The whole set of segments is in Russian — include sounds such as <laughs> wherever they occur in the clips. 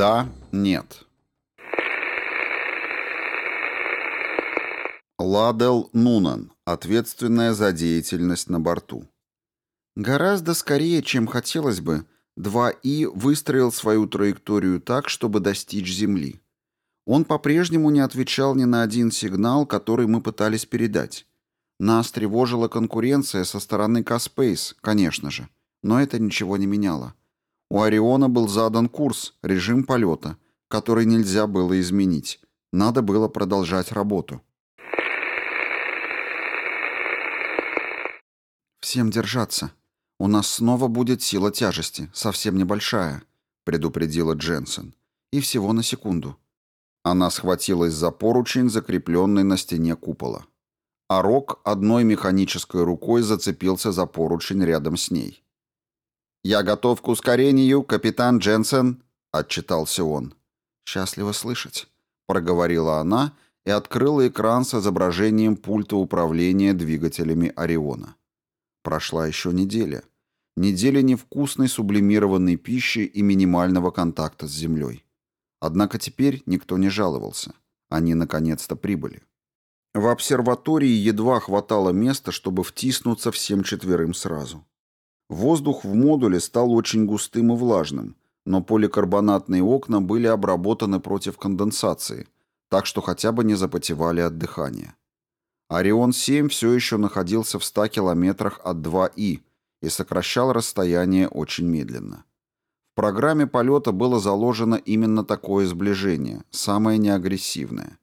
Да, нет. Ладел Нунан, ответственная за деятельность на борту. Гораздо скорее, чем хотелось бы, 2И выстроил свою траекторию так, чтобы достичь Земли. Он по-прежнему не отвечал ни на один сигнал, который мы пытались передать. Нас тревожила конкуренция со стороны Каспейс, конечно же, но это ничего не меняло. У Ориона был задан курс, режим полета, который нельзя было изменить. Надо было продолжать работу. «Всем держаться. У нас снова будет сила тяжести, совсем небольшая», — предупредила Дженсен. «И всего на секунду». Она схватилась за поручень, закрепленный на стене купола. А Рок одной механической рукой зацепился за поручень рядом с ней. «Я готов к ускорению, капитан Дженсен», — отчитался он. «Счастливо слышать», — проговорила она и открыла экран с изображением пульта управления двигателями Ориона. Прошла еще неделя. Неделя невкусной сублимированной пищи и минимального контакта с землей. Однако теперь никто не жаловался. Они наконец-то прибыли. В обсерватории едва хватало места, чтобы втиснуться всем четверым сразу. Воздух в модуле стал очень густым и влажным, но поликарбонатные окна были обработаны против конденсации, так что хотя бы не запотевали от дыхания. Орион-7 все еще находился в 100 километрах от 2И и сокращал расстояние очень медленно. В программе полета было заложено именно такое сближение, самое неагрессивное.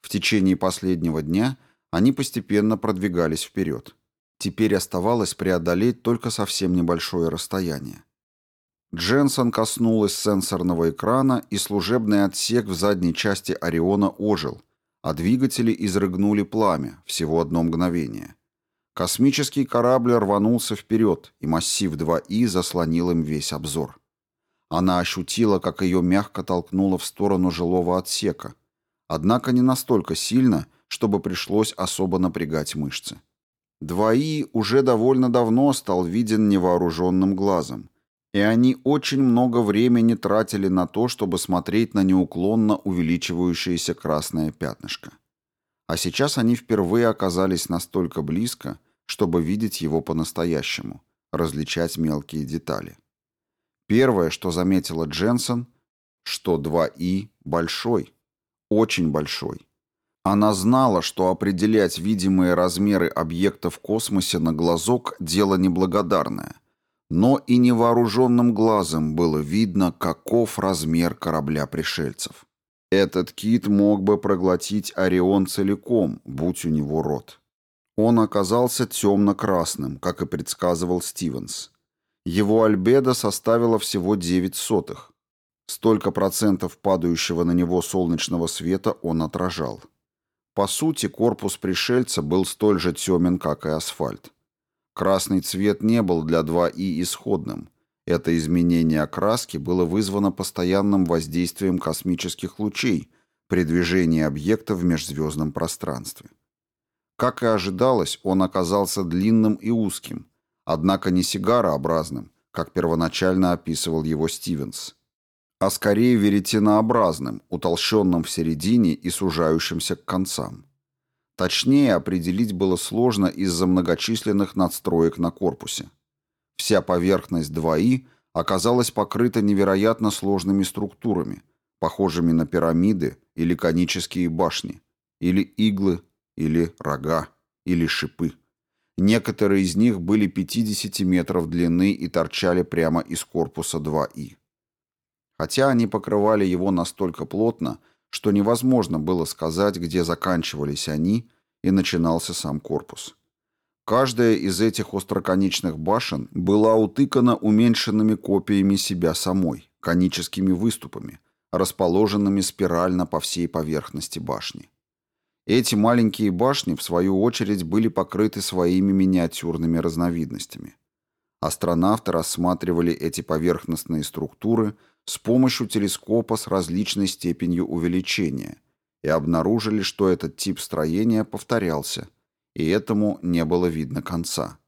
В течение последнего дня они постепенно продвигались вперед. Теперь оставалось преодолеть только совсем небольшое расстояние. Дженсон коснулась сенсорного экрана, и служебный отсек в задней части Ориона ожил, а двигатели изрыгнули пламя, всего одно мгновение. Космический корабль рванулся вперед, и массив 2И заслонил им весь обзор. Она ощутила, как ее мягко толкнуло в сторону жилого отсека, однако не настолько сильно, чтобы пришлось особо напрягать мышцы. Двои уже довольно давно стал виден невооруженным глазом, и они очень много времени тратили на то, чтобы смотреть на неуклонно увеличивающееся красное пятнышко. А сейчас они впервые оказались настолько близко, чтобы видеть его по-настоящему, различать мелкие детали. Первое, что заметила Дженсен, что 2И большой, очень большой. Она знала, что определять видимые размеры объекта в космосе на глазок – дело неблагодарное. Но и невооруженным глазом было видно, каков размер корабля пришельцев. Этот кит мог бы проглотить Орион целиком, будь у него рот. Он оказался темно-красным, как и предсказывал Стивенс. Его альбедо составило всего 9 сотых. Столько процентов падающего на него солнечного света он отражал. По сути, корпус пришельца был столь же темен, как и асфальт. Красный цвет не был для 2И исходным. Это изменение окраски было вызвано постоянным воздействием космических лучей при движении объекта в межзвездном пространстве. Как и ожидалось, он оказался длинным и узким, однако не сигарообразным, как первоначально описывал его Стивенс а скорее веретенообразным, утолщенным в середине и сужающимся к концам. Точнее определить было сложно из-за многочисленных надстроек на корпусе. Вся поверхность 2И оказалась покрыта невероятно сложными структурами, похожими на пирамиды или конические башни, или иглы, или рога, или шипы. Некоторые из них были 50 метров длины и торчали прямо из корпуса 2И хотя они покрывали его настолько плотно, что невозможно было сказать, где заканчивались они и начинался сам корпус. Каждая из этих остроконечных башен была утыкана уменьшенными копиями себя самой, коническими выступами, расположенными спирально по всей поверхности башни. Эти маленькие башни, в свою очередь, были покрыты своими миниатюрными разновидностями. Астронавты рассматривали эти поверхностные структуры – с помощью телескопа с различной степенью увеличения и обнаружили, что этот тип строения повторялся, и этому не было видно конца.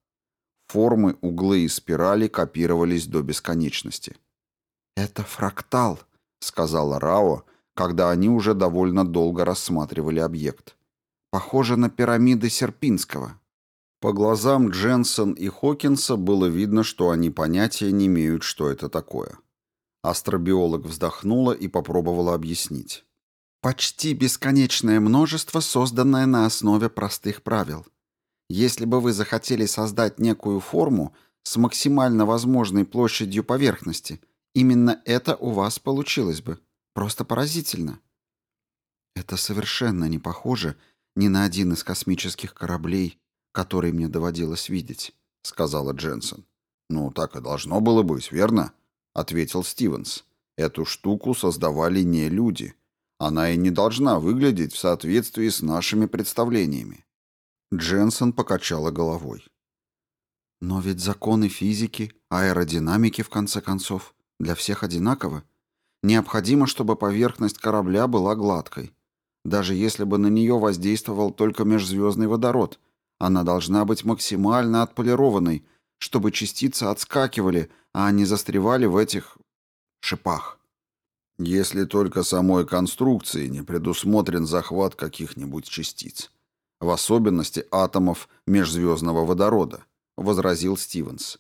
Формы, углы и спирали копировались до бесконечности. «Это фрактал», — сказала Рао, когда они уже довольно долго рассматривали объект. «Похоже на пирамиды Серпинского». По глазам Дженсен и Хокинса было видно, что они понятия не имеют, что это такое. Астробиолог вздохнула и попробовала объяснить. «Почти бесконечное множество, созданное на основе простых правил. Если бы вы захотели создать некую форму с максимально возможной площадью поверхности, именно это у вас получилось бы. Просто поразительно». «Это совершенно не похоже ни на один из космических кораблей, который мне доводилось видеть», — сказала Дженсен. «Ну, так и должно было быть, верно?» — ответил Стивенс. «Эту штуку создавали не люди. Она и не должна выглядеть в соответствии с нашими представлениями». Дженсен покачала головой. «Но ведь законы физики, аэродинамики, в конце концов, для всех одинаковы. Необходимо, чтобы поверхность корабля была гладкой. Даже если бы на нее воздействовал только межзвездный водород, она должна быть максимально отполированной, чтобы частицы отскакивали, а не застревали в этих шипах. Если только самой конструкции не предусмотрен захват каких-нибудь частиц, в особенности атомов межзвездного водорода, возразил Стивенс.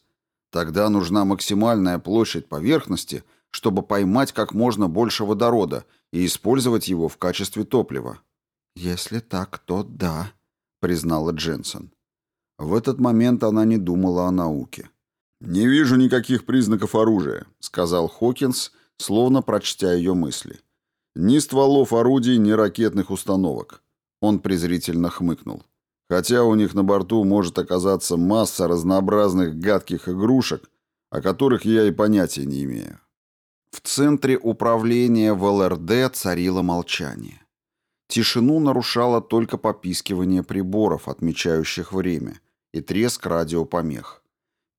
Тогда нужна максимальная площадь поверхности, чтобы поймать как можно больше водорода и использовать его в качестве топлива. Если так, то да, признала Дженсен. В этот момент она не думала о науке. «Не вижу никаких признаков оружия», — сказал Хокинс, словно прочтя ее мысли. «Ни стволов орудий, ни ракетных установок». Он презрительно хмыкнул. «Хотя у них на борту может оказаться масса разнообразных гадких игрушек, о которых я и понятия не имею». В центре управления в ЛРД царило молчание. Тишину нарушало только попискивание приборов, отмечающих время, и треск радиопомех.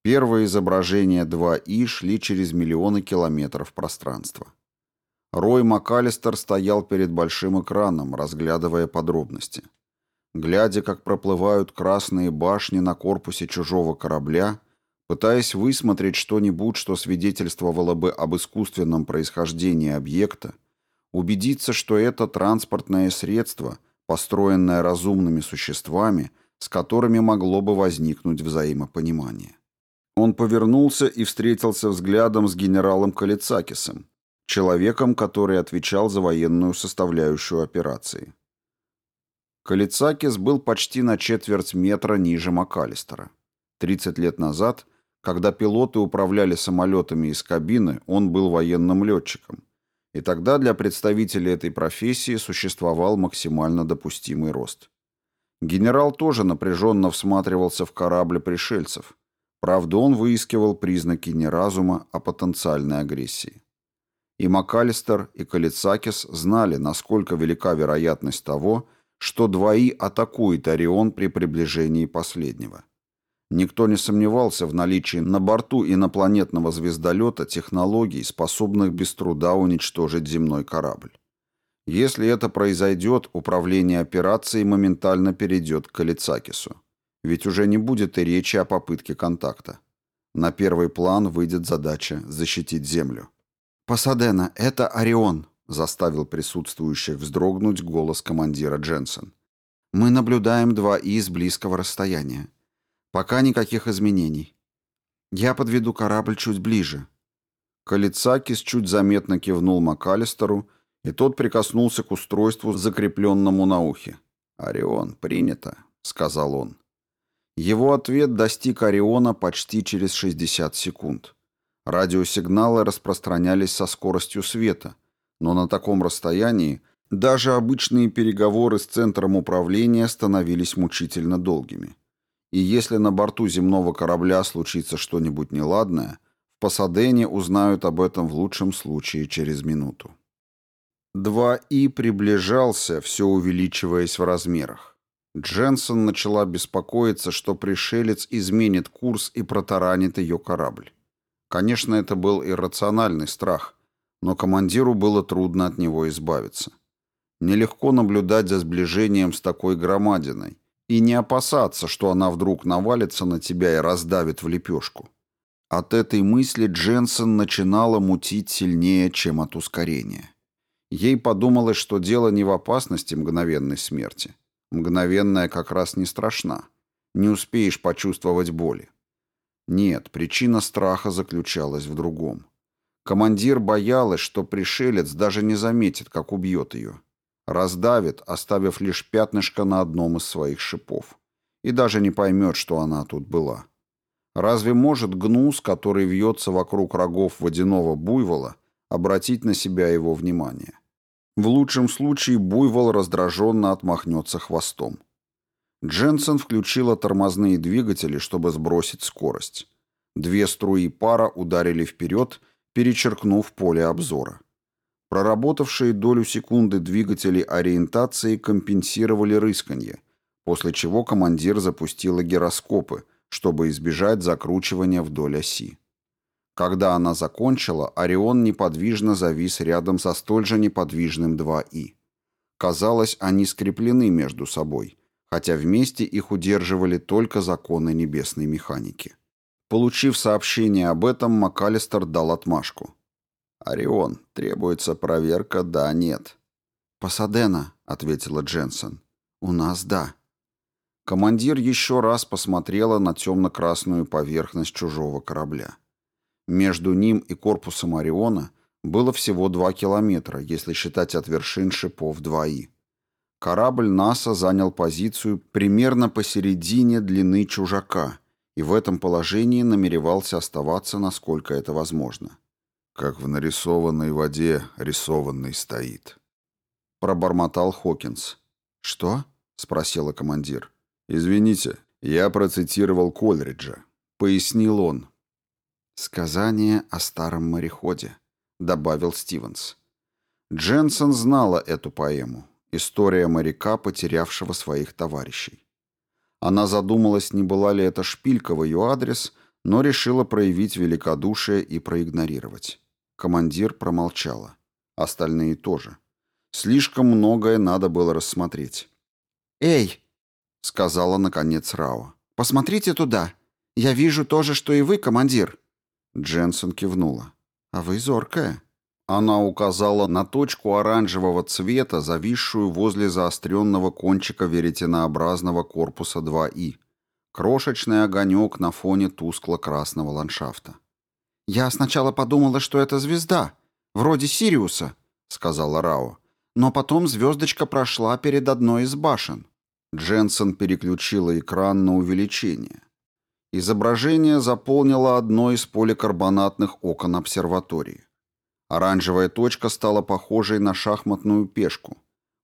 Первые изображения 2И шли через миллионы километров пространства. Рой МакАлистер стоял перед большим экраном, разглядывая подробности. Глядя, как проплывают красные башни на корпусе чужого корабля, пытаясь высмотреть что-нибудь, что свидетельствовало бы об искусственном происхождении объекта, убедиться, что это транспортное средство, построенное разумными существами – с которыми могло бы возникнуть взаимопонимание. Он повернулся и встретился взглядом с генералом Калицакисом, человеком, который отвечал за военную составляющую операции. Калицакис был почти на четверть метра ниже МакАлистера. 30 лет назад, когда пилоты управляли самолетами из кабины, он был военным летчиком, и тогда для представителей этой профессии существовал максимально допустимый рост. Генерал тоже напряженно всматривался в корабль пришельцев. Правда, он выискивал признаки не разума, а потенциальной агрессии. И МакАлистер, и Калицакис знали, насколько велика вероятность того, что двои атакует Орион при приближении последнего. Никто не сомневался в наличии на борту инопланетного звездолета технологий, способных без труда уничтожить земной корабль. Если это произойдет, управление операцией моментально перейдет к Калицакису. Ведь уже не будет и речи о попытке контакта. На первый план выйдет задача защитить Землю. «Пасадена, это Орион», — заставил присутствующих вздрогнуть голос командира Дженсен. «Мы наблюдаем два И с близкого расстояния. Пока никаких изменений. Я подведу корабль чуть ближе». Калицакис чуть заметно кивнул МакАлистеру, и тот прикоснулся к устройству, закрепленному на ухе. «Орион, принято», — сказал он. Его ответ достиг Ориона почти через 60 секунд. Радиосигналы распространялись со скоростью света, но на таком расстоянии даже обычные переговоры с центром управления становились мучительно долгими. И если на борту земного корабля случится что-нибудь неладное, в Пасадене узнают об этом в лучшем случае через минуту. 2И приближался, все увеличиваясь в размерах. Дженсен начала беспокоиться, что пришелец изменит курс и протаранит ее корабль. Конечно, это был иррациональный страх, но командиру было трудно от него избавиться. Нелегко наблюдать за сближением с такой громадиной и не опасаться, что она вдруг навалится на тебя и раздавит в лепешку. От этой мысли Дженсен начинала мутить сильнее, чем от ускорения. Ей подумалось, что дело не в опасности мгновенной смерти. Мгновенная как раз не страшна. Не успеешь почувствовать боли. Нет, причина страха заключалась в другом. Командир боялась, что пришелец даже не заметит, как убьет ее. Раздавит, оставив лишь пятнышко на одном из своих шипов. И даже не поймет, что она тут была. Разве может гнус, который вьется вокруг рогов водяного буйвола, обратить на себя его внимание? В лучшем случае буйвол раздраженно отмахнется хвостом. Дженсен включила тормозные двигатели, чтобы сбросить скорость. Две струи пара ударили вперед, перечеркнув поле обзора. Проработавшие долю секунды двигатели ориентации компенсировали рысканье, после чего командир запустила гироскопы, чтобы избежать закручивания вдоль оси. Когда она закончила, Орион неподвижно завис рядом со столь же неподвижным 2И. Казалось, они скреплены между собой, хотя вместе их удерживали только законы небесной механики. Получив сообщение об этом, МакАлистер дал отмашку. «Орион, требуется проверка, да, нет». «Пасадена», — ответила Дженсен. «У нас да». Командир еще раз посмотрела на темно-красную поверхность чужого корабля. Между ним и корпусом Ориона было всего два километра, если считать от вершин шипов 2И. Корабль НАСА занял позицию примерно посередине длины чужака и в этом положении намеревался оставаться, насколько это возможно. «Как в нарисованной воде рисованный стоит», — пробормотал Хокинс. «Что?» — спросила командир. «Извините, я процитировал Кольриджа», — пояснил он. «Сказание о старом мореходе», — добавил Стивенс. Дженсен знала эту поэму. История моряка, потерявшего своих товарищей. Она задумалась, не была ли это шпилька в ее адрес, но решила проявить великодушие и проигнорировать. Командир промолчала. Остальные тоже. Слишком многое надо было рассмотреть. «Эй!» — сказала, наконец, Рао. «Посмотрите туда. Я вижу то же, что и вы, командир». Дженсен кивнула. «А вы зоркая». Она указала на точку оранжевого цвета, зависшую возле заостренного кончика веретенообразного корпуса 2И. Крошечный огонек на фоне тускло-красного ландшафта. «Я сначала подумала, что это звезда, вроде Сириуса», — сказала Рао. «Но потом звездочка прошла перед одной из башен». Дженсен переключила экран на увеличение. Изображение заполнило одно из поликарбонатных окон обсерватории. Оранжевая точка стала похожей на шахматную пешку.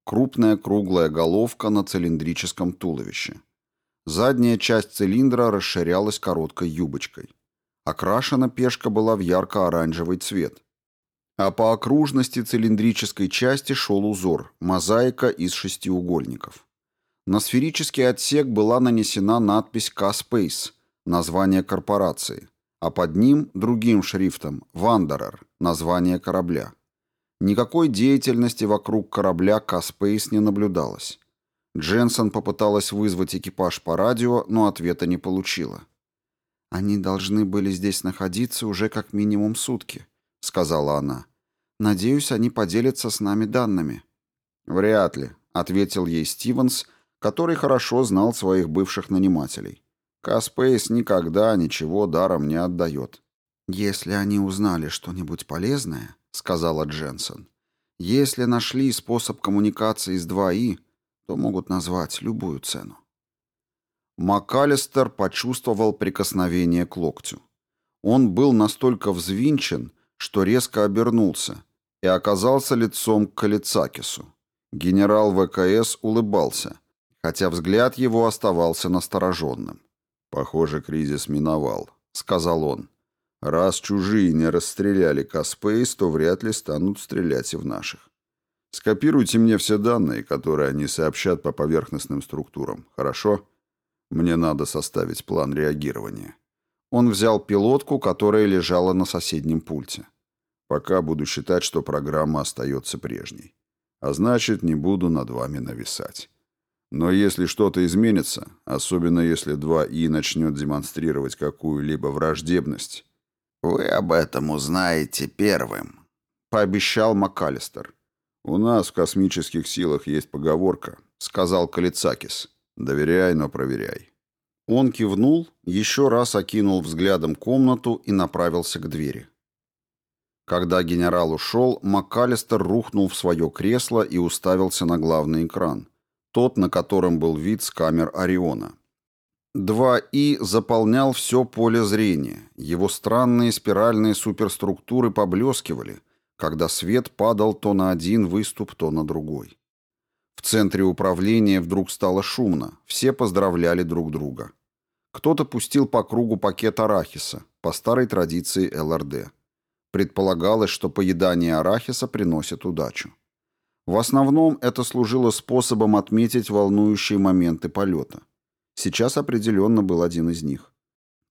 Крупная круглая головка на цилиндрическом туловище. Задняя часть цилиндра расширялась короткой юбочкой. Окрашена пешка была в ярко-оранжевый цвет. А по окружности цилиндрической части шел узор, мозаика из шестиугольников. На сферический отсек была нанесена надпись «К-Space», название корпорации а под ним другим шрифтом «Вандерер» — название корабля. Никакой деятельности вокруг корабля Каспейс не наблюдалось. Дженсен попыталась вызвать экипаж по радио, но ответа не получила. «Они должны были здесь находиться уже как минимум сутки», — сказала она. «Надеюсь, они поделятся с нами данными». «Вряд ли», — ответил ей Стивенс, который хорошо знал своих бывших нанимателей. Каспейс никогда ничего даром не отдает. «Если они узнали что-нибудь полезное», — сказала Дженсен, «если нашли способ коммуникации с 2И, то могут назвать любую цену». МакАлистер почувствовал прикосновение к локтю. Он был настолько взвинчен, что резко обернулся и оказался лицом к Калицакису. Генерал ВКС улыбался, хотя взгляд его оставался настороженным. «Похоже, кризис миновал», — сказал он. «Раз чужие не расстреляли Каспейс, то вряд ли станут стрелять и в наших. Скопируйте мне все данные, которые они сообщат по поверхностным структурам, хорошо? Мне надо составить план реагирования». Он взял пилотку, которая лежала на соседнем пульте. «Пока буду считать, что программа остается прежней. А значит, не буду над вами нависать». Но если что-то изменится, особенно если 2И начнет демонстрировать какую-либо враждебность, «Вы об этом узнаете первым», — пообещал МакАлистер. «У нас в космических силах есть поговорка», — сказал Калицакис. «Доверяй, но проверяй». Он кивнул, еще раз окинул взглядом комнату и направился к двери. Когда генерал ушел, МакАлистер рухнул в свое кресло и уставился на главный экран, тот, на котором был вид с камер Ориона. 2И заполнял все поле зрения, его странные спиральные суперструктуры поблескивали, когда свет падал то на один выступ, то на другой. В центре управления вдруг стало шумно, все поздравляли друг друга. Кто-то пустил по кругу пакет арахиса, по старой традиции ЛРД. Предполагалось, что поедание арахиса приносит удачу. В основном это служило способом отметить волнующие моменты полета. Сейчас определенно был один из них.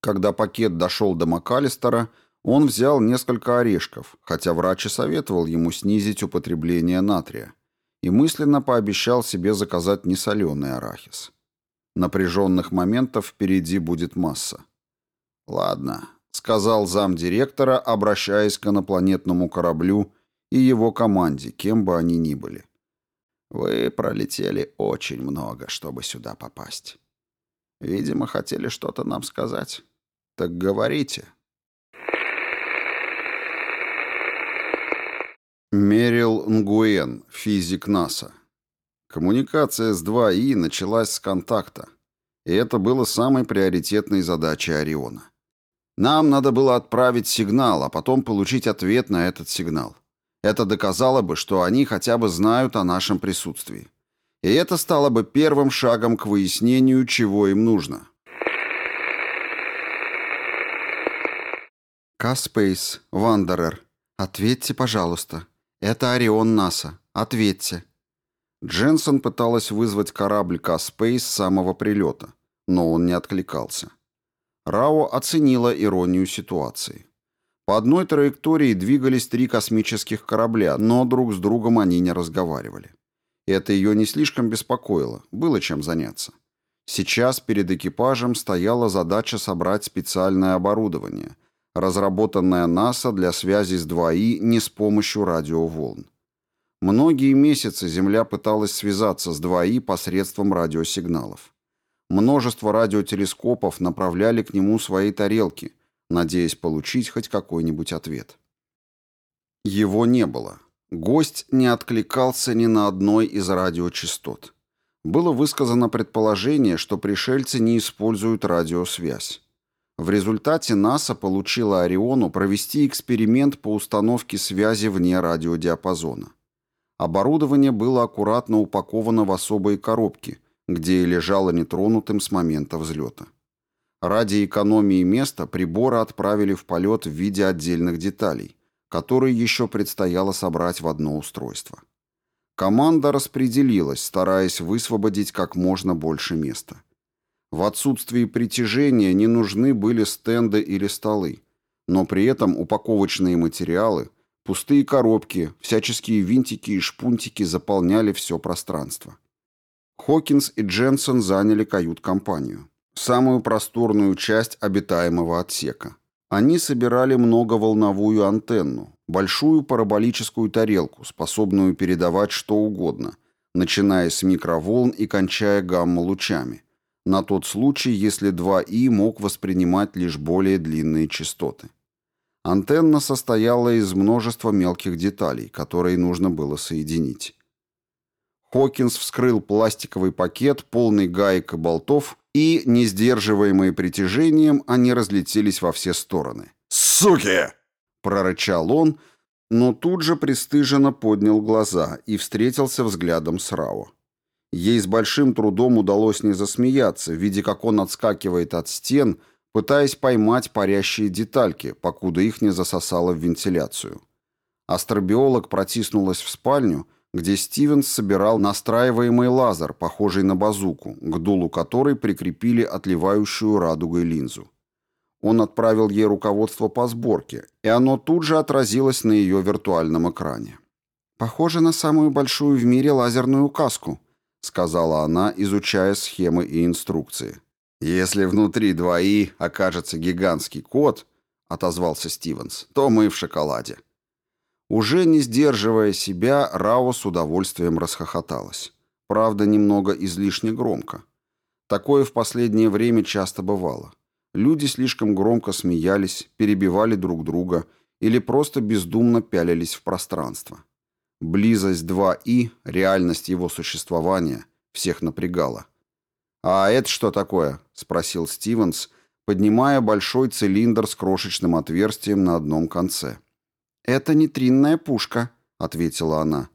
Когда пакет дошел до МакАлистера, он взял несколько орешков, хотя врач и советовал ему снизить употребление натрия, и мысленно пообещал себе заказать несоленый арахис. Напряженных моментов впереди будет масса. «Ладно, сказал замдиректора, обращаясь к инопланетному кораблю и его команде, кем бы они ни были. Вы пролетели очень много, чтобы сюда попасть. Видимо, хотели что-то нам сказать. Так говорите. Мерил Нгуэн, физик НАСА. Коммуникация с 2И началась с контакта, и это было самой приоритетной задачей Ориона. Нам надо было отправить сигнал, а потом получить ответ на этот сигнал. Это доказало бы, что они хотя бы знают о нашем присутствии. И это стало бы первым шагом к выяснению, чего им нужно. Каспейс, Вандерер, ответьте, пожалуйста. Это Орион НАСА. Ответьте. Дженсон пыталась вызвать корабль Каспейс с самого прилета, но он не откликался. Рао оценила иронию ситуации. По одной траектории двигались три космических корабля, но друг с другом они не разговаривали. Это ее не слишком беспокоило, было чем заняться. Сейчас перед экипажем стояла задача собрать специальное оборудование, разработанное НАСА для связи с 2И не с помощью радиоволн. Многие месяцы Земля пыталась связаться с 2И посредством радиосигналов. Множество радиотелескопов направляли к нему свои тарелки, надеясь получить хоть какой-нибудь ответ. Его не было. Гость не откликался ни на одной из радиочастот. Было высказано предположение, что пришельцы не используют радиосвязь. В результате НАСА получила Ориону провести эксперимент по установке связи вне радиодиапазона. Оборудование было аккуратно упаковано в особые коробки, где и лежало нетронутым с момента взлета. Ради экономии места приборы отправили в полет в виде отдельных деталей, которые еще предстояло собрать в одно устройство. Команда распределилась, стараясь высвободить как можно больше места. В отсутствии притяжения не нужны были стенды или столы, но при этом упаковочные материалы, пустые коробки, всяческие винтики и шпунтики заполняли все пространство. Хокинс и Дженсен заняли кают-компанию, самую просторную часть обитаемого отсека. Они собирали многоволновую антенну, большую параболическую тарелку, способную передавать что угодно, начиная с микроволн и кончая гамма-лучами, на тот случай, если 2И мог воспринимать лишь более длинные частоты. Антенна состояла из множества мелких деталей, которые нужно было соединить. Хокинс вскрыл пластиковый пакет, полный гаек и болтов, и, не сдерживаемые притяжением, они разлетелись во все стороны. «Суки!» — прорычал он, но тут же пристыженно поднял глаза и встретился взглядом с Рао. Ей с большим трудом удалось не засмеяться, видя, как он отскакивает от стен, пытаясь поймать парящие детальки, покуда их не засосало в вентиляцию. Астробиолог протиснулась в спальню — где Стивенс собирал настраиваемый лазер, похожий на базуку, к дулу которой прикрепили отливающую радугой линзу. Он отправил ей руководство по сборке, и оно тут же отразилось на ее виртуальном экране. «Похоже на самую большую в мире лазерную каску», сказала она, изучая схемы и инструкции. «Если внутри 2И окажется гигантский код», отозвался Стивенс, — «то мы в шоколаде». Уже не сдерживая себя, Рао с удовольствием расхохоталась. Правда, немного излишне громко. Такое в последнее время часто бывало. Люди слишком громко смеялись, перебивали друг друга или просто бездумно пялились в пространство. Близость 2И, реальность его существования, всех напрягала. «А это что такое?» — спросил Стивенс, поднимая большой цилиндр с крошечным отверстием на одном конце. «Это нейтринная пушка», — ответила она.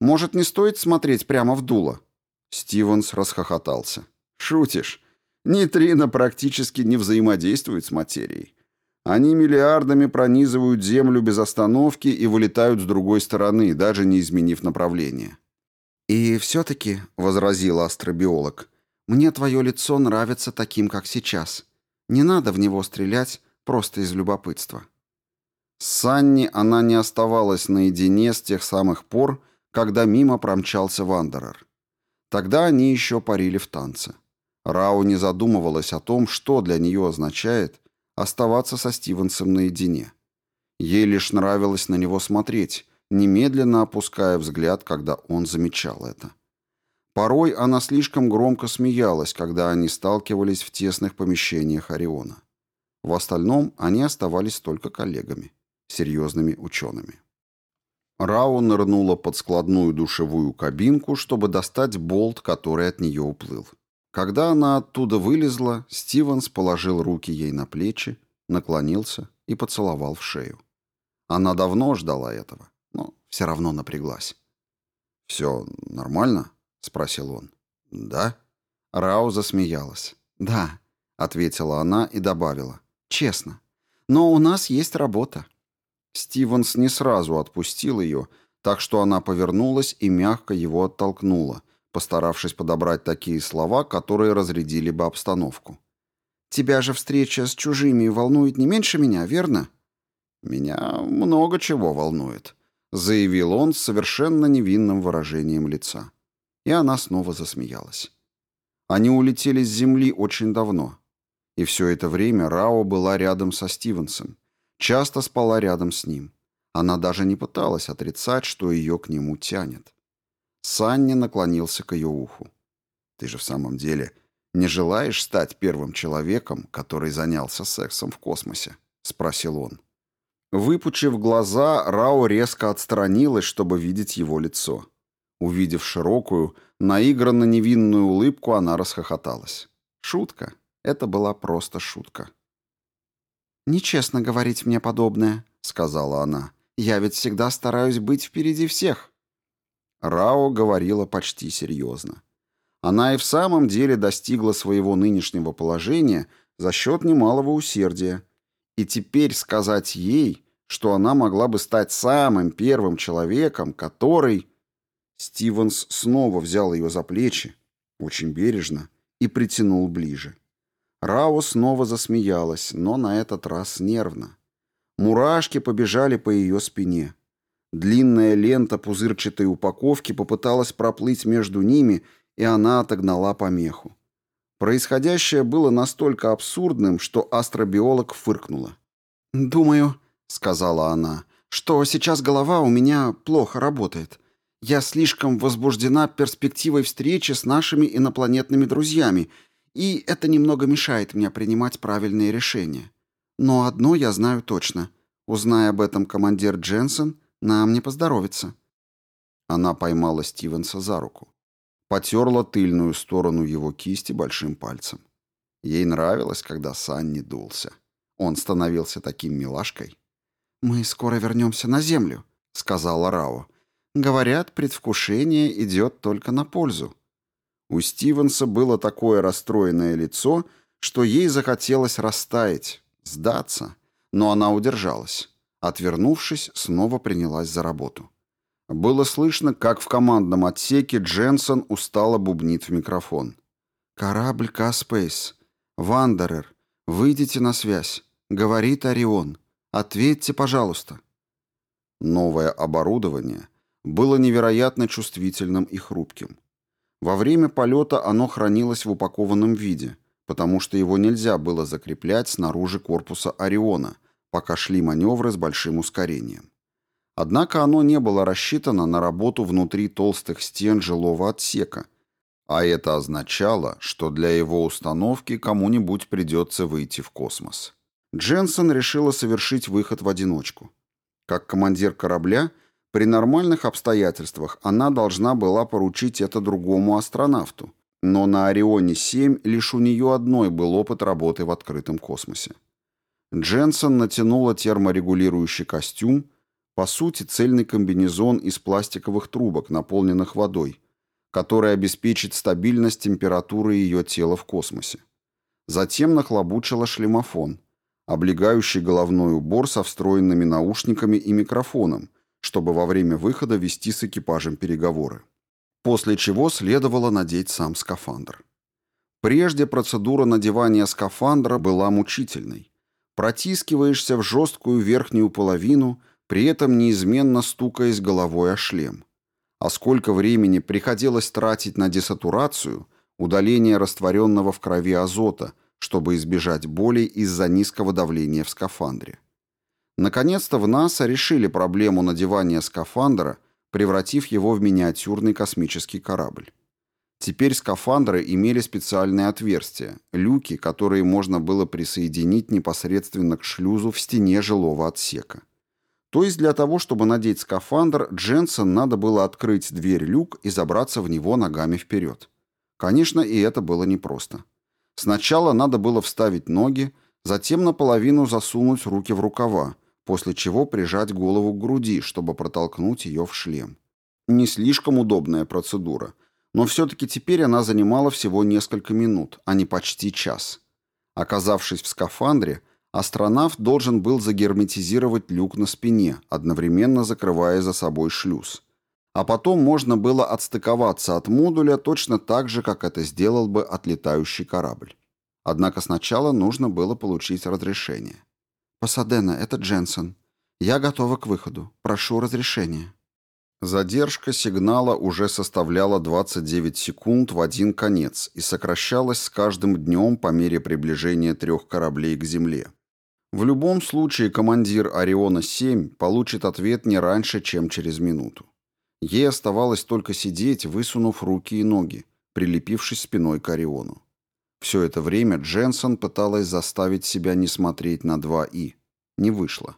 «Может, не стоит смотреть прямо в дуло?» Стивенс расхохотался. «Шутишь? Нейтрино практически не взаимодействуют с материей. Они миллиардами пронизывают Землю без остановки и вылетают с другой стороны, даже не изменив направление». «И все-таки», — возразил астробиолог, — «мне твое лицо нравится таким, как сейчас. Не надо в него стрелять просто из любопытства». Санни она не оставалась наедине с тех самых пор, когда мимо промчался Вандерер. Тогда они еще парили в танце. Рау не задумывалась о том, что для нее означает оставаться со Стивенсом наедине. Ей лишь нравилось на него смотреть, немедленно опуская взгляд, когда он замечал это. Порой она слишком громко смеялась, когда они сталкивались в тесных помещениях Ориона. В остальном они оставались только коллегами серьезными учеными. Рау нырнула под складную душевую кабинку, чтобы достать болт, который от нее уплыл. Когда она оттуда вылезла, Стивенс положил руки ей на плечи, наклонился и поцеловал в шею. Она давно ждала этого, но все равно напряглась. «Все нормально?» — спросил он. «Да?» Рау засмеялась. «Да», — ответила она и добавила. «Честно. Но у нас есть работа». Стивенс не сразу отпустил ее, так что она повернулась и мягко его оттолкнула, постаравшись подобрать такие слова, которые разрядили бы обстановку. «Тебя же встреча с чужими волнует не меньше меня, верно?» «Меня много чего волнует», — заявил он с совершенно невинным выражением лица. И она снова засмеялась. Они улетели с Земли очень давно. И все это время Рао была рядом со Стивенсом, часто спала рядом с ним. Она даже не пыталась отрицать, что ее к нему тянет. Санни наклонился к ее уху. «Ты же в самом деле не желаешь стать первым человеком, который занялся сексом в космосе?» — спросил он. Выпучив глаза, Рао резко отстранилась, чтобы видеть его лицо. Увидев широкую, наигранно невинную улыбку, она расхохоталась. Шутка. Это была просто шутка. «Нечестно говорить мне подобное», — сказала она. «Я ведь всегда стараюсь быть впереди всех». Рао говорила почти серьезно. Она и в самом деле достигла своего нынешнего положения за счет немалого усердия. И теперь сказать ей, что она могла бы стать самым первым человеком, который... Стивенс снова взял ее за плечи, очень бережно, и притянул ближе. Рао снова засмеялась, но на этот раз нервно. Мурашки побежали по ее спине. Длинная лента пузырчатой упаковки попыталась проплыть между ними, и она отогнала помеху. Происходящее было настолько абсурдным, что астробиолог фыркнула. «Думаю», — сказала она, — «что сейчас голова у меня плохо работает. Я слишком возбуждена перспективой встречи с нашими инопланетными друзьями и это немного мешает мне принимать правильные решения. Но одно я знаю точно. Узная об этом командир Дженсен, нам не поздоровится. Она поймала Стивенса за руку. Потерла тыльную сторону его кисти большим пальцем. Ей нравилось, когда Санни дулся. Он становился таким милашкой. «Мы скоро вернемся на землю», — сказала Рао. «Говорят, предвкушение идет только на пользу. У Стивенса было такое расстроенное лицо, что ей захотелось растаять, сдаться, но она удержалась. Отвернувшись, снова принялась за работу. Было слышно, как в командном отсеке Дженсон устало бубнит в микрофон. «Корабль Каспейс. Вандерер. Выйдите на связь. Говорит Орион. Ответьте, пожалуйста». Новое оборудование было невероятно чувствительным и хрупким. Во время полета оно хранилось в упакованном виде, потому что его нельзя было закреплять снаружи корпуса Ориона, пока шли маневры с большим ускорением. Однако оно не было рассчитано на работу внутри толстых стен жилого отсека, а это означало, что для его установки кому-нибудь придется выйти в космос. Дженсен решила совершить выход в одиночку. Как командир корабля, при нормальных обстоятельствах она должна была поручить это другому астронавту, но на Орионе-7 лишь у нее одной был опыт работы в открытом космосе. Дженсен натянула терморегулирующий костюм, по сути цельный комбинезон из пластиковых трубок, наполненных водой, который обеспечит стабильность температуры ее тела в космосе. Затем нахлобучила шлемофон, облегающий головной убор со встроенными наушниками и микрофоном, чтобы во время выхода вести с экипажем переговоры. После чего следовало надеть сам скафандр. Прежде процедура надевания скафандра была мучительной. Протискиваешься в жесткую верхнюю половину, при этом неизменно стукаясь головой о шлем. А сколько времени приходилось тратить на десатурацию, удаление растворенного в крови азота, чтобы избежать боли из-за низкого давления в скафандре. Наконец-то в НАСА решили проблему надевания скафандра, превратив его в миниатюрный космический корабль. Теперь скафандры имели специальные отверстия, люки, которые можно было присоединить непосредственно к шлюзу в стене жилого отсека. То есть для того, чтобы надеть скафандр, Дженсен надо было открыть дверь люк и забраться в него ногами вперед. Конечно, и это было непросто. Сначала надо было вставить ноги, затем наполовину засунуть руки в рукава, после чего прижать голову к груди, чтобы протолкнуть ее в шлем. Не слишком удобная процедура – но все-таки теперь она занимала всего несколько минут, а не почти час. Оказавшись в скафандре, астронавт должен был загерметизировать люк на спине, одновременно закрывая за собой шлюз. А потом можно было отстыковаться от модуля точно так же, как это сделал бы отлетающий корабль. Однако сначала нужно было получить разрешение. «Пасадена, это Дженсен. Я готова к выходу. Прошу разрешения». Задержка сигнала уже составляла 29 секунд в один конец и сокращалась с каждым днем по мере приближения трех кораблей к Земле. В любом случае командир «Ориона-7» получит ответ не раньше, чем через минуту. Ей оставалось только сидеть, высунув руки и ноги, прилепившись спиной к Ориону. Все это время Дженсон пыталась заставить себя не смотреть на два «и». Не вышло.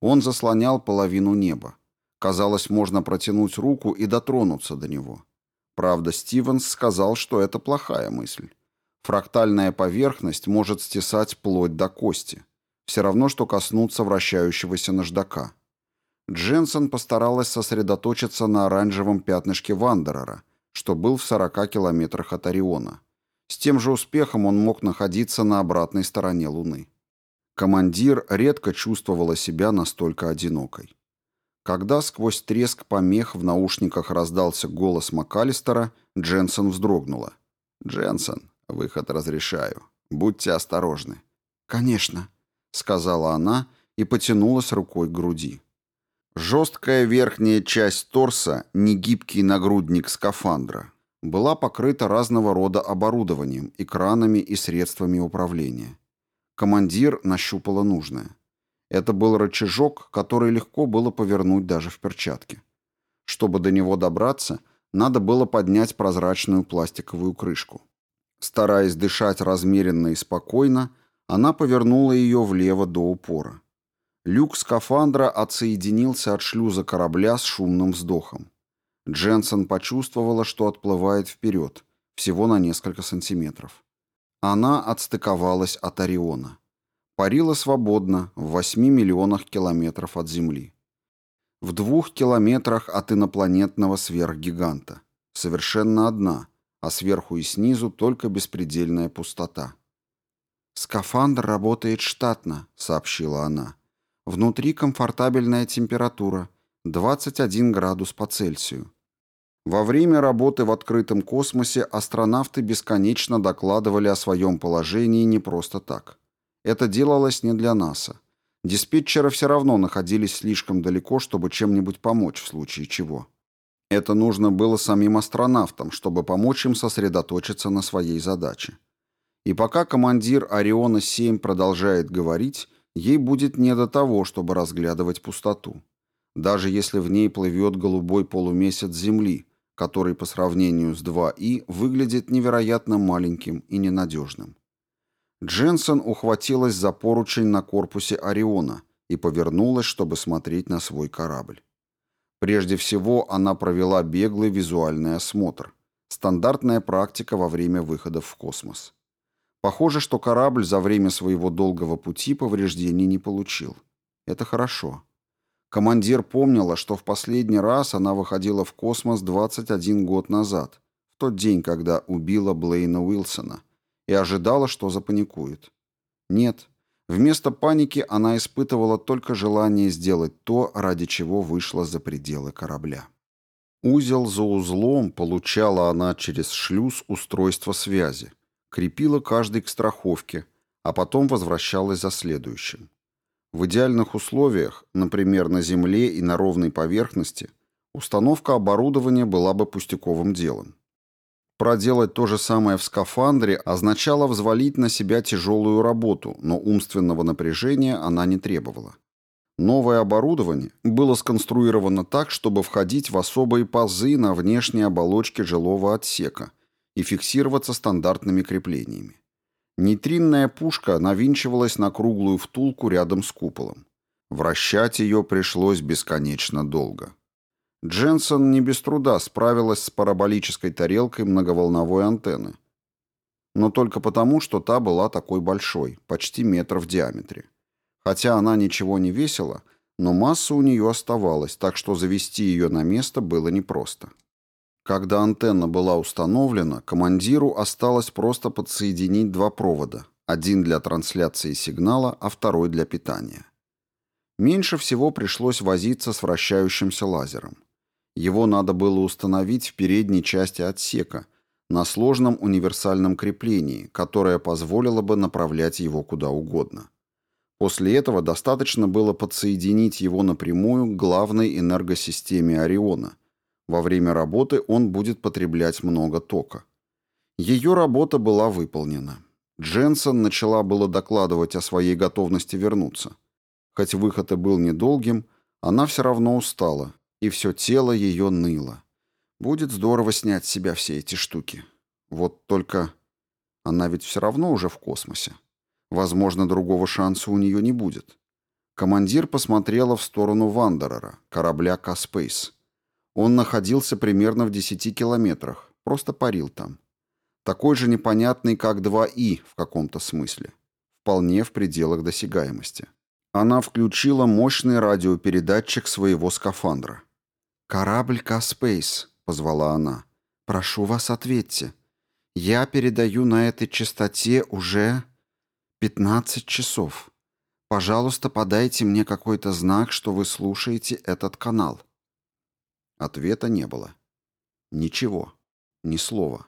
Он заслонял половину неба. Казалось, можно протянуть руку и дотронуться до него. Правда, Стивенс сказал, что это плохая мысль. Фрактальная поверхность может стесать плоть до кости. Все равно, что коснуться вращающегося наждака. Дженсен постаралась сосредоточиться на оранжевом пятнышке Вандерера, что был в 40 километрах от Ориона. С тем же успехом он мог находиться на обратной стороне Луны. Командир редко чувствовала себя настолько одинокой. Когда сквозь треск помех в наушниках раздался голос МакАлистера, Дженсен вздрогнула. «Дженсен, выход разрешаю. Будьте осторожны». «Конечно», — сказала она и потянулась рукой к груди. Жесткая верхняя часть торса, негибкий нагрудник скафандра, была покрыта разного рода оборудованием, экранами и средствами управления. Командир нащупала нужное. Это был рычажок, который легко было повернуть даже в перчатке. Чтобы до него добраться, надо было поднять прозрачную пластиковую крышку. Стараясь дышать размеренно и спокойно, она повернула ее влево до упора. Люк скафандра отсоединился от шлюза корабля с шумным вздохом. Дженсен почувствовала, что отплывает вперед, всего на несколько сантиметров. Она отстыковалась от Ориона парила свободно в 8 миллионах километров от Земли. В двух километрах от инопланетного сверхгиганта. Совершенно одна, а сверху и снизу только беспредельная пустота. «Скафандр работает штатно», — сообщила она. «Внутри комфортабельная температура, 21 градус по Цельсию. Во время работы в открытом космосе астронавты бесконечно докладывали о своем положении не просто так. Это делалось не для НАСА. Диспетчеры все равно находились слишком далеко, чтобы чем-нибудь помочь в случае чего. Это нужно было самим астронавтам, чтобы помочь им сосредоточиться на своей задаче. И пока командир Ориона-7 продолжает говорить, ей будет не до того, чтобы разглядывать пустоту. Даже если в ней плывет голубой полумесяц Земли, который по сравнению с 2И выглядит невероятно маленьким и ненадежным. Дженсен ухватилась за поручень на корпусе Ориона и повернулась, чтобы смотреть на свой корабль. Прежде всего, она провела беглый визуальный осмотр. Стандартная практика во время выхода в космос. Похоже, что корабль за время своего долгого пути повреждений не получил. Это хорошо. Командир помнила, что в последний раз она выходила в космос 21 год назад, в тот день, когда убила Блейна Уилсона, и ожидала, что запаникует. Нет, вместо паники она испытывала только желание сделать то, ради чего вышла за пределы корабля. Узел за узлом получала она через шлюз устройства связи, крепила каждый к страховке, а потом возвращалась за следующим. В идеальных условиях, например, на земле и на ровной поверхности, установка оборудования была бы пустяковым делом. Проделать то же самое в скафандре означало взвалить на себя тяжелую работу, но умственного напряжения она не требовала. Новое оборудование было сконструировано так, чтобы входить в особые пазы на внешней оболочке жилого отсека – и фиксироваться стандартными креплениями. Нейтринная пушка навинчивалась на круглую втулку рядом с куполом. Вращать ее пришлось бесконечно долго. Дженсон не без труда справилась с параболической тарелкой многоволновой антенны. Но только потому, что та была такой большой, почти метр в диаметре. Хотя она ничего не весила, но масса у нее оставалась, так что завести ее на место было непросто. Когда антенна была установлена, командиру осталось просто подсоединить два провода, один для трансляции сигнала, а второй для питания. Меньше всего пришлось возиться с вращающимся лазером. Его надо было установить в передней части отсека, на сложном универсальном креплении, которое позволило бы направлять его куда угодно. После этого достаточно было подсоединить его напрямую к главной энергосистеме Ориона – во время работы он будет потреблять много тока. Ее работа была выполнена. Дженсон начала было докладывать о своей готовности вернуться. Хоть выход и был недолгим, она все равно устала, и все тело ее ныло. Будет здорово снять с себя все эти штуки. Вот только она ведь все равно уже в космосе. Возможно, другого шанса у нее не будет. Командир посмотрела в сторону Вандерера, корабля Каспейс. Он находился примерно в 10 километрах, просто парил там. Такой же непонятный, как 2И в каком-то смысле. Вполне в пределах досягаемости. Она включила мощный радиопередатчик своего скафандра. «Корабль Каспейс», — позвала она. «Прошу вас, ответьте. Я передаю на этой частоте уже 15 часов. Пожалуйста, подайте мне какой-то знак, что вы слушаете этот канал». Ответа не было. Ничего. Ни слова.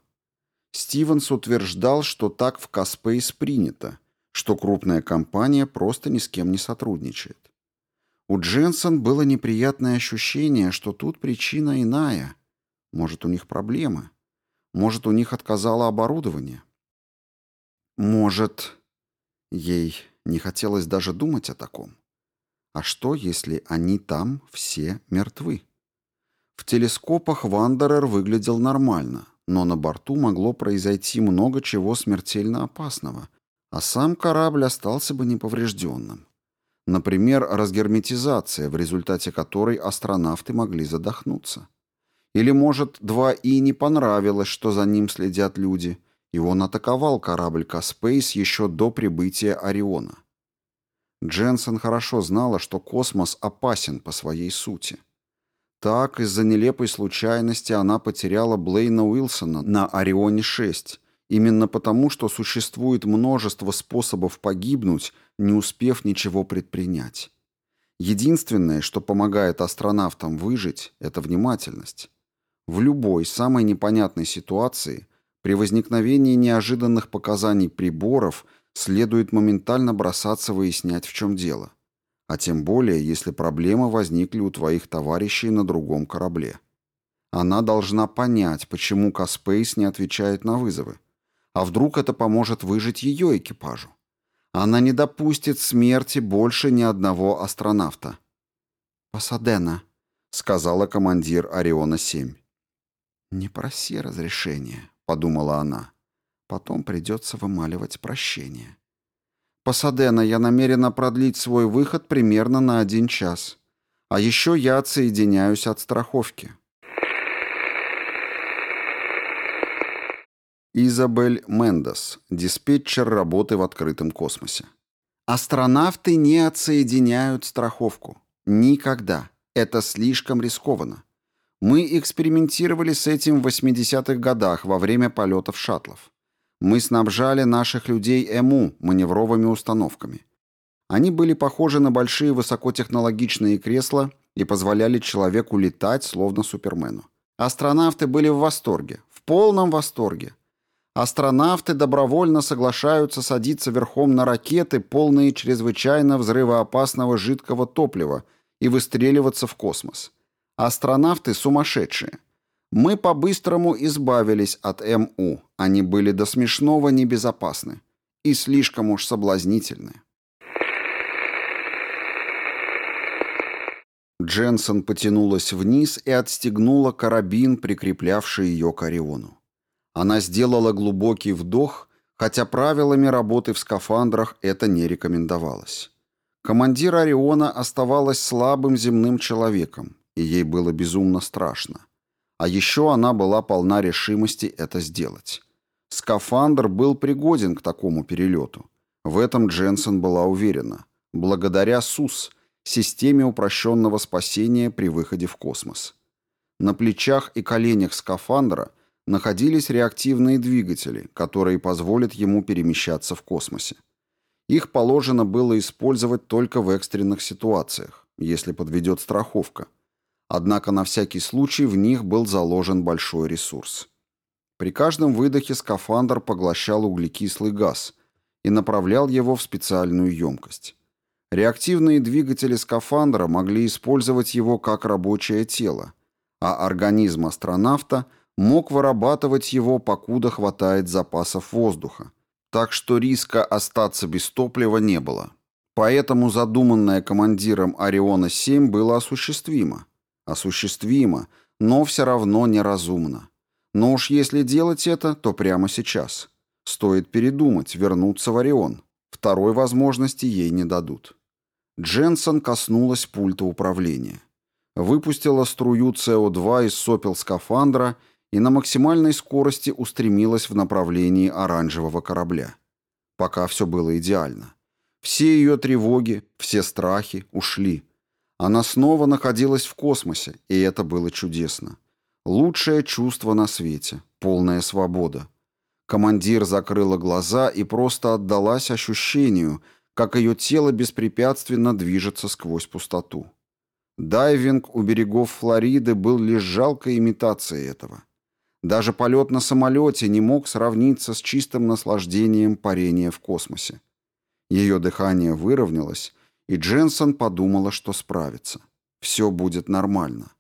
Стивенс утверждал, что так в Каспейс принято, что крупная компания просто ни с кем не сотрудничает. У Дженсен было неприятное ощущение, что тут причина иная. Может, у них проблемы. Может, у них отказало оборудование. Может, ей не хотелось даже думать о таком. А что, если они там все мертвы? В телескопах Вандерер выглядел нормально, но на борту могло произойти много чего смертельно опасного, а сам корабль остался бы неповрежденным. Например, разгерметизация, в результате которой астронавты могли задохнуться. Или, может, 2И не понравилось, что за ним следят люди, и он атаковал корабль Каспейс еще до прибытия Ориона. Дженсен хорошо знала, что космос опасен по своей сути. Так, из-за нелепой случайности она потеряла Блейна Уилсона на Орионе-6, именно потому, что существует множество способов погибнуть, не успев ничего предпринять. Единственное, что помогает астронавтам выжить, это внимательность. В любой самой непонятной ситуации при возникновении неожиданных показаний приборов следует моментально бросаться выяснять, в чем дело а тем более, если проблемы возникли у твоих товарищей на другом корабле. Она должна понять, почему Каспейс не отвечает на вызовы. А вдруг это поможет выжить ее экипажу? Она не допустит смерти больше ни одного астронавта. «Пасадена», — сказала командир Ориона-7. «Не проси разрешения», — подумала она. «Потом придется вымаливать прощение». «Пасадена, я намерена продлить свой выход примерно на один час. А еще я отсоединяюсь от страховки». Изабель Мендес, диспетчер работы в открытом космосе. Астронавты не отсоединяют страховку. Никогда. Это слишком рискованно. Мы экспериментировали с этим в 80-х годах во время полетов шаттлов. Мы снабжали наших людей ЭМУ, маневровыми установками. Они были похожи на большие высокотехнологичные кресла и позволяли человеку летать, словно супермену. Астронавты были в восторге, в полном восторге. Астронавты добровольно соглашаются садиться верхом на ракеты, полные чрезвычайно взрывоопасного жидкого топлива, и выстреливаться в космос. Астронавты сумасшедшие. Мы по-быстрому избавились от МУ. Они были до смешного небезопасны. И слишком уж соблазнительны. Дженсон потянулась вниз и отстегнула карабин, прикреплявший ее к Ориону. Она сделала глубокий вдох, хотя правилами работы в скафандрах это не рекомендовалось. Командир Ориона оставалась слабым земным человеком, и ей было безумно страшно. А еще она была полна решимости это сделать. Скафандр был пригоден к такому перелету. В этом Дженсен была уверена. Благодаря СУС, системе упрощенного спасения при выходе в космос. На плечах и коленях скафандра – находились реактивные двигатели, которые позволят ему перемещаться в космосе. Их положено было использовать только в экстренных ситуациях, если подведет страховка. Однако на всякий случай в них был заложен большой ресурс. При каждом выдохе скафандр поглощал углекислый газ и направлял его в специальную емкость. Реактивные двигатели скафандра могли использовать его как рабочее тело, а организм астронавта – мог вырабатывать его, покуда хватает запасов воздуха. Так что риска остаться без топлива не было. Поэтому задуманное командиром Ориона-7 было осуществимо. Осуществимо, но все равно неразумно. Но уж если делать это, то прямо сейчас. Стоит передумать, вернуться в Орион. Второй возможности ей не дадут. Дженсон коснулась пульта управления. Выпустила струю СО2 из сопел скафандра и на максимальной скорости устремилась в направлении оранжевого корабля. Пока все было идеально. Все ее тревоги, все страхи ушли. Она снова находилась в космосе, и это было чудесно. Лучшее чувство на свете, полная свобода. Командир закрыла глаза и просто отдалась ощущению, как ее тело беспрепятственно движется сквозь пустоту. Дайвинг у берегов Флориды был лишь жалкой имитацией этого. Даже полет на самолете не мог сравниться с чистым наслаждением парения в космосе. Ее дыхание выровнялось, и Дженсон подумала, что справится. Все будет нормально.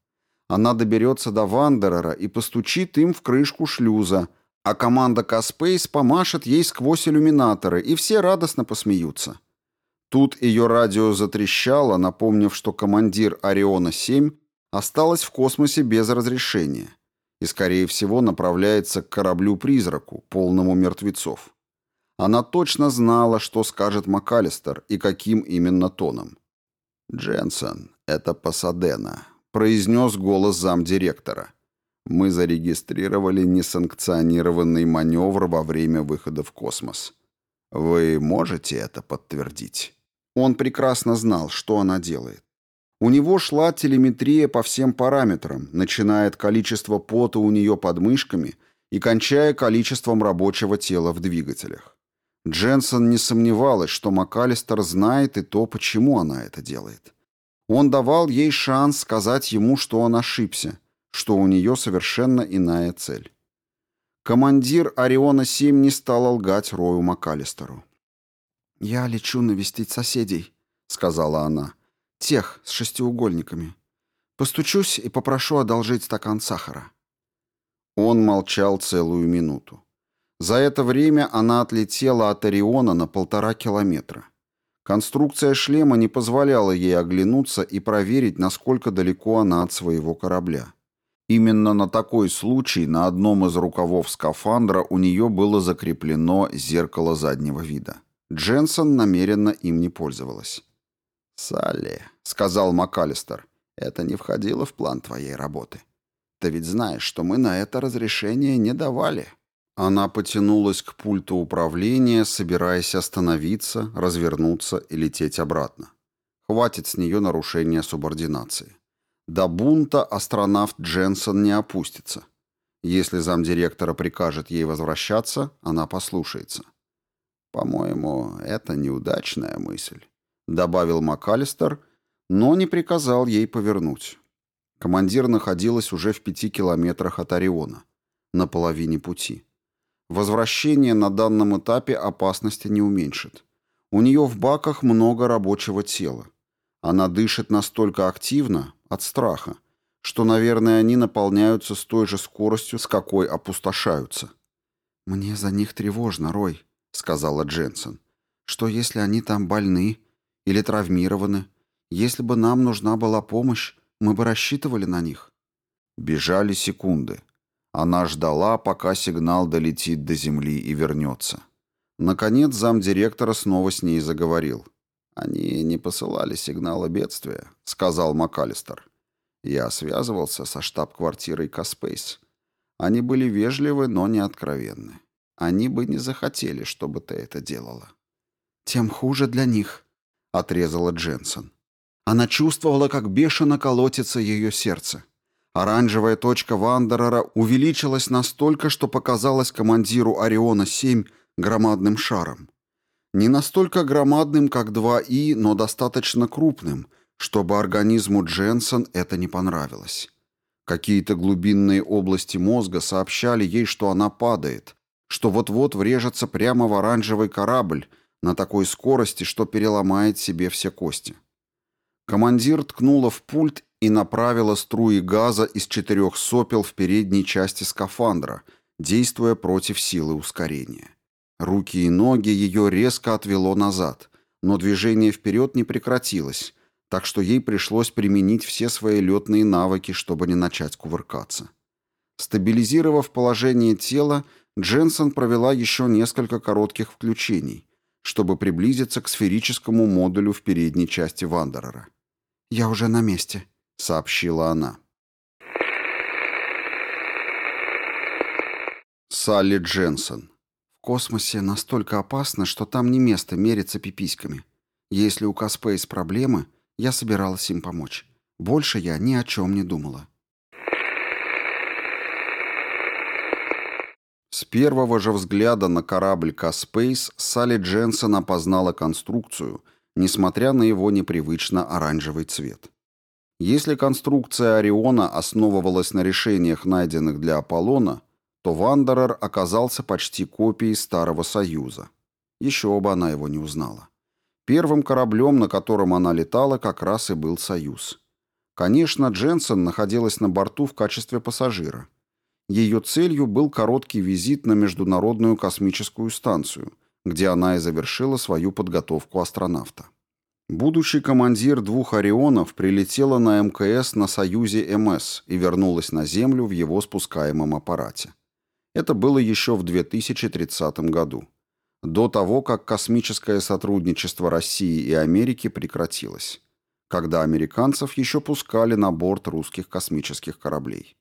Она доберется до Вандерера и постучит им в крышку шлюза, а команда Каспейс помашет ей сквозь иллюминаторы, и все радостно посмеются. Тут ее радио затрещало, напомнив, что командир Ориона-7 осталась в космосе без разрешения и, скорее всего, направляется к кораблю-призраку, полному мертвецов. Она точно знала, что скажет МакАлистер и каким именно тоном. «Дженсен, это Пасадена», — произнес голос замдиректора. «Мы зарегистрировали несанкционированный маневр во время выхода в космос. Вы можете это подтвердить?» Он прекрасно знал, что она делает. У него шла телеметрия по всем параметрам, начиная от количества пота у нее под мышками и кончая количеством рабочего тела в двигателях. Дженсон не сомневалась, что МакАлистер знает и то, почему она это делает. Он давал ей шанс сказать ему, что он ошибся, что у нее совершенно иная цель. Командир Ориона-7 не стал лгать Рою МакАлистеру. «Я лечу навестить соседей», — сказала она. Тех с шестиугольниками. Постучусь и попрошу одолжить стакан сахара». Он молчал целую минуту. За это время она отлетела от Ориона на полтора километра. Конструкция шлема не позволяла ей оглянуться и проверить, насколько далеко она от своего корабля. Именно на такой случай на одном из рукавов скафандра у нее было закреплено зеркало заднего вида. Дженсон намеренно им не пользовалась. «Салли», — сказал МакАлистер, — «это не входило в план твоей работы. Ты ведь знаешь, что мы на это разрешение не давали». Она потянулась к пульту управления, собираясь остановиться, развернуться и лететь обратно. Хватит с нее нарушения субординации. До бунта астронавт Дженсон не опустится. Если замдиректора прикажет ей возвращаться, она послушается. «По-моему, это неудачная мысль», — добавил МакАлистер, но не приказал ей повернуть. Командир находилась уже в пяти километрах от Ориона, на половине пути. Возвращение на данном этапе опасности не уменьшит. У нее в баках много рабочего тела. Она дышит настолько активно, от страха, что, наверное, они наполняются с той же скоростью, с какой опустошаются. «Мне за них тревожно, Рой», — сказала Дженсен. «Что, если они там больны или травмированы? Если бы нам нужна была помощь, мы бы рассчитывали на них». Бежали секунды. Она ждала, пока сигнал долетит до земли и вернется. Наконец замдиректора снова с ней заговорил. «Они не посылали сигнала бедствия», — сказал МакАлистер. «Я связывался со штаб-квартирой Каспейс. Они были вежливы, но не откровенны. Они бы не захотели, чтобы ты это делала». «Тем хуже для них», — отрезала Дженсен. Она чувствовала, как бешено колотится ее сердце. Оранжевая точка Вандерера увеличилась настолько, что показалась командиру Ориона-7 громадным шаром. Не настолько громадным, как 2И, но достаточно крупным, чтобы организму Дженсен это не понравилось. Какие-то глубинные области мозга сообщали ей, что она падает, что вот-вот врежется прямо в оранжевый корабль на такой скорости, что переломает себе все кости. Командир ткнула в пульт и направила струи газа из четырех сопел в передней части скафандра, действуя против силы ускорения. Руки и ноги ее резко отвело назад, но движение вперед не прекратилось, так что ей пришлось применить все свои летные навыки, чтобы не начать кувыркаться. Стабилизировав положение тела, Дженсен провела еще несколько коротких включений, чтобы приблизиться к сферическому модулю в передней части Вандерера. «Я уже на месте», — сообщила она. Салли Дженсон. В космосе настолько опасно, что там не место мериться пиписьками. Если у Каспейс проблемы, я собиралась им помочь. Больше я ни о чем не думала. С первого же взгляда на корабль Каспейс Салли Дженсон опознала конструкцию, несмотря на его непривычно оранжевый цвет. Если конструкция Ориона основывалась на решениях, найденных для Аполлона, то Вандерер оказался почти копией Старого Союза. Еще бы она его не узнала. Первым кораблем, на котором она летала, как раз и был «Союз». Конечно, Дженсен находилась на борту в качестве пассажира. Ее целью был короткий визит на Международную космическую станцию, где она и завершила свою подготовку астронавта. Будущий командир двух «Орионов» прилетела на МКС на «Союзе МС» и вернулась на Землю в его спускаемом аппарате. Это было еще в 2030 году, до того, как космическое сотрудничество России и Америки прекратилось, когда американцев еще пускали на борт русских космических кораблей.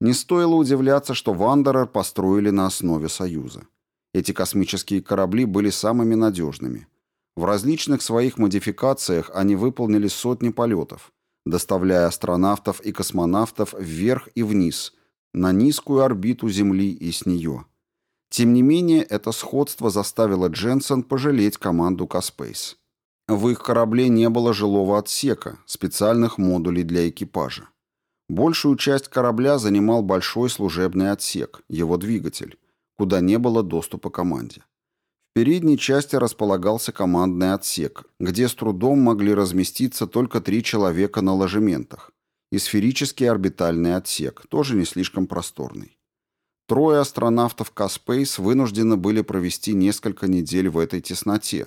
Не стоило удивляться, что Вандерер построили на основе «Союза». Эти космические корабли были самыми надежными – в различных своих модификациях они выполнили сотни полетов, доставляя астронавтов и космонавтов вверх и вниз, на низкую орбиту Земли и с нее. Тем не менее, это сходство заставило Дженсен пожалеть команду Каспейс. В их корабле не было жилого отсека, специальных модулей для экипажа. Большую часть корабля занимал большой служебный отсек, его двигатель, куда не было доступа команде. Передней части располагался командный отсек, где с трудом могли разместиться только три человека на ложементах, и сферический орбитальный отсек, тоже не слишком просторный. Трое астронавтов Каспейс вынуждены были провести несколько недель в этой тесноте,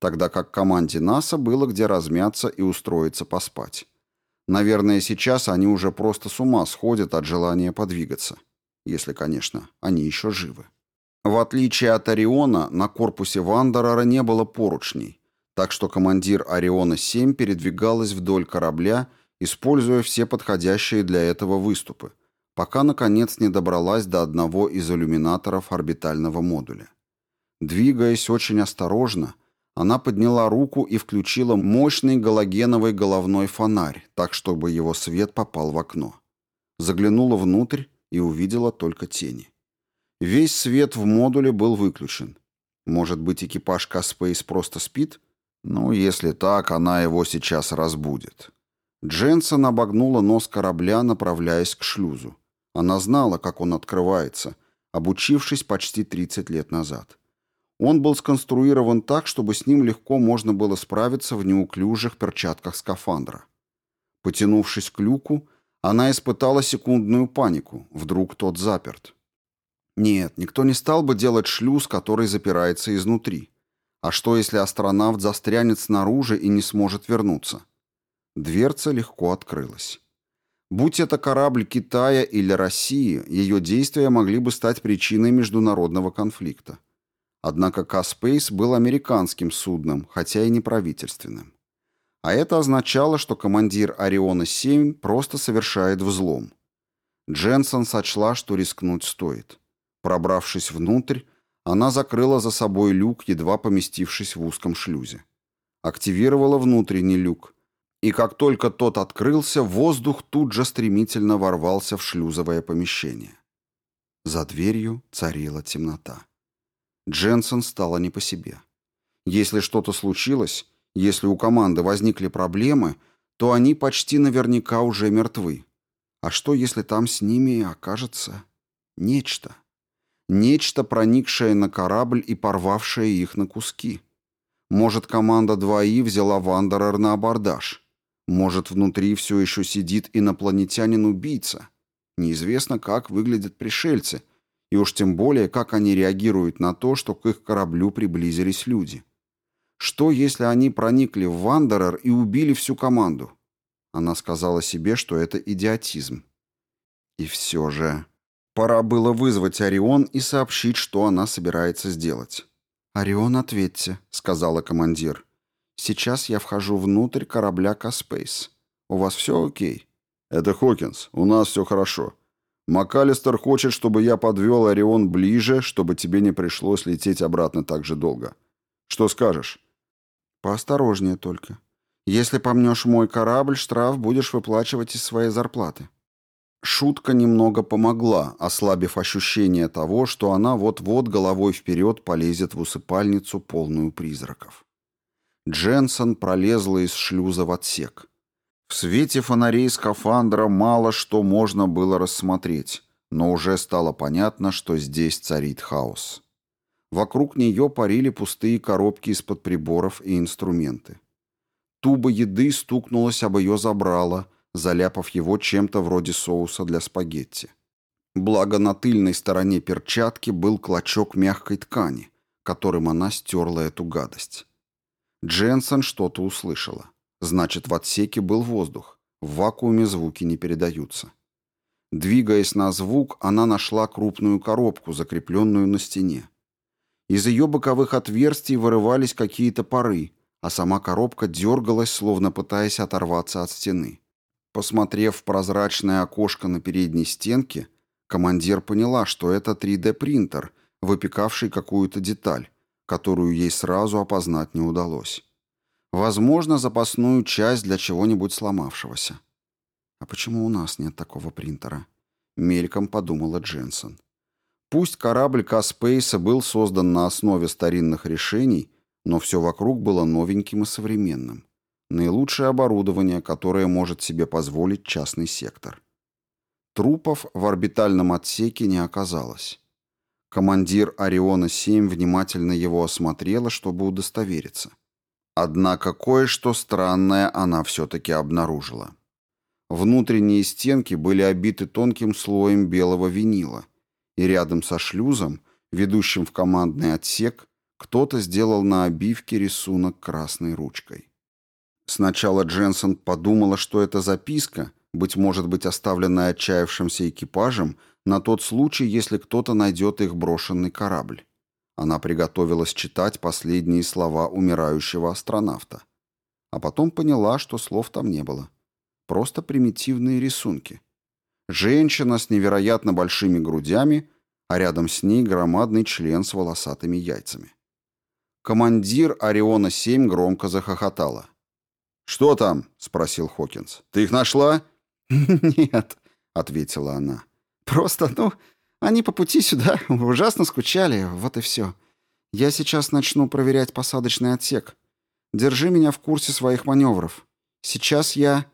тогда как команде НАСА было где размяться и устроиться поспать. Наверное, сейчас они уже просто с ума сходят от желания подвигаться. Если, конечно, они еще живы. В отличие от Ориона, на корпусе Вандерера не было поручней, так что командир Ориона-7 передвигалась вдоль корабля, используя все подходящие для этого выступы, пока, наконец, не добралась до одного из иллюминаторов орбитального модуля. Двигаясь очень осторожно, она подняла руку и включила мощный галогеновый головной фонарь, так, чтобы его свет попал в окно. Заглянула внутрь и увидела только тени. Весь свет в модуле был выключен. Может быть, экипаж Каспейс просто спит? Ну, если так, она его сейчас разбудит. Дженсен обогнула нос корабля, направляясь к шлюзу. Она знала, как он открывается, обучившись почти 30 лет назад. Он был сконструирован так, чтобы с ним легко можно было справиться в неуклюжих перчатках скафандра. Потянувшись к люку, она испытала секундную панику. Вдруг тот заперт. Нет, никто не стал бы делать шлюз, который запирается изнутри. А что, если астронавт застрянет снаружи и не сможет вернуться? Дверца легко открылась. Будь это корабль Китая или России, ее действия могли бы стать причиной международного конфликта. Однако Каспейс был американским судном, хотя и не правительственным. А это означало, что командир Ориона-7 просто совершает взлом. Дженсон сочла, что рискнуть стоит. Пробравшись внутрь, она закрыла за собой люк, едва поместившись в узком шлюзе. Активировала внутренний люк, и как только тот открылся, воздух тут же стремительно ворвался в шлюзовое помещение. За дверью царила темнота. Дженсен стала не по себе. Если что-то случилось, если у команды возникли проблемы, то они почти наверняка уже мертвы. А что, если там с ними окажется нечто? Нечто, проникшее на корабль и порвавшее их на куски. Может, команда 2И взяла Вандерер на абордаж. Может, внутри все еще сидит инопланетянин-убийца. Неизвестно, как выглядят пришельцы, и уж тем более, как они реагируют на то, что к их кораблю приблизились люди. Что, если они проникли в Вандерер и убили всю команду? Она сказала себе, что это идиотизм. И все же... Пора было вызвать Орион и сообщить, что она собирается сделать. «Орион, ответьте», — сказала командир. «Сейчас я вхожу внутрь корабля Каспейс. У вас все окей?» «Это Хокинс. У нас все хорошо. МакАлистер хочет, чтобы я подвел Орион ближе, чтобы тебе не пришлось лететь обратно так же долго. Что скажешь?» «Поосторожнее только. Если помнешь мой корабль, штраф будешь выплачивать из своей зарплаты». Шутка немного помогла, ослабив ощущение того, что она вот-вот головой вперед полезет в усыпальницу, полную призраков. Дженсон пролезла из шлюза в отсек. В свете фонарей скафандра мало что можно было рассмотреть, но уже стало понятно, что здесь царит хаос. Вокруг нее парили пустые коробки из-под приборов и инструменты. Туба еды стукнулась об ее забрало, заляпав его чем-то вроде соуса для спагетти. Благо на тыльной стороне перчатки был клочок мягкой ткани, которым она стерла эту гадость. Дженсен что-то услышала. Значит, в отсеке был воздух. В вакууме звуки не передаются. Двигаясь на звук, она нашла крупную коробку, закрепленную на стене. Из ее боковых отверстий вырывались какие-то пары, а сама коробка дергалась, словно пытаясь оторваться от стены. Посмотрев в прозрачное окошко на передней стенке, командир поняла, что это 3D-принтер, выпекавший какую-то деталь, которую ей сразу опознать не удалось. Возможно, запасную часть для чего-нибудь сломавшегося. А почему у нас нет такого принтера? Мельком подумала Дженсон. Пусть корабль Каспейса был создан на основе старинных решений, но все вокруг было новеньким и современным. Наилучшее оборудование, которое может себе позволить частный сектор. Трупов в орбитальном отсеке не оказалось. Командир Ориона-7 внимательно его осмотрела, чтобы удостовериться. Однако кое-что странное она все-таки обнаружила. Внутренние стенки были обиты тонким слоем белого винила, и рядом со шлюзом, ведущим в командный отсек, кто-то сделал на обивке рисунок красной ручкой. Сначала Дженсен подумала, что это записка, быть может быть оставленная отчаявшимся экипажем, на тот случай, если кто-то найдет их брошенный корабль. Она приготовилась читать последние слова умирающего астронавта. А потом поняла, что слов там не было. Просто примитивные рисунки. Женщина с невероятно большими грудями, а рядом с ней громадный член с волосатыми яйцами. Командир Ориона-7 громко захохотала. «Что там?» — спросил Хокинс. «Ты их нашла?» <laughs> «Нет», — ответила она. «Просто, ну, они по пути сюда ужасно скучали, вот и все. Я сейчас начну проверять посадочный отсек. Держи меня в курсе своих маневров. Сейчас я...»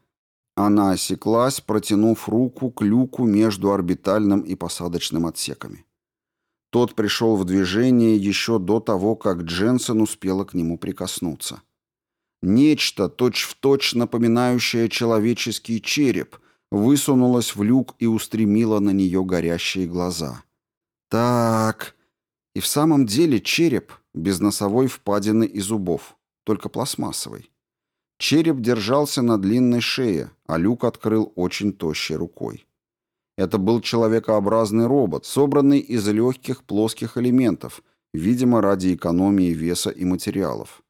Она осеклась, протянув руку к люку между орбитальным и посадочным отсеками. Тот пришел в движение еще до того, как Дженсен успела к нему прикоснуться. Нечто, точь-в-точь точь напоминающее человеческий череп, высунулось в люк и устремило на нее горящие глаза. Так, и в самом деле череп, без носовой впадины и зубов, только пластмассовый. Череп держался на длинной шее, а люк открыл очень тощей рукой. Это был человекообразный робот, собранный из легких плоских элементов, видимо, ради экономии веса и материалов.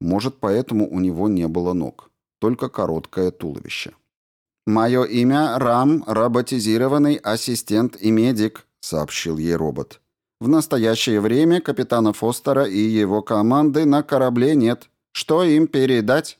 Может, поэтому у него не было ног, только короткое туловище. «Мое имя Рам, роботизированный ассистент и медик», — сообщил ей робот. «В настоящее время капитана Фостера и его команды на корабле нет. Что им передать?»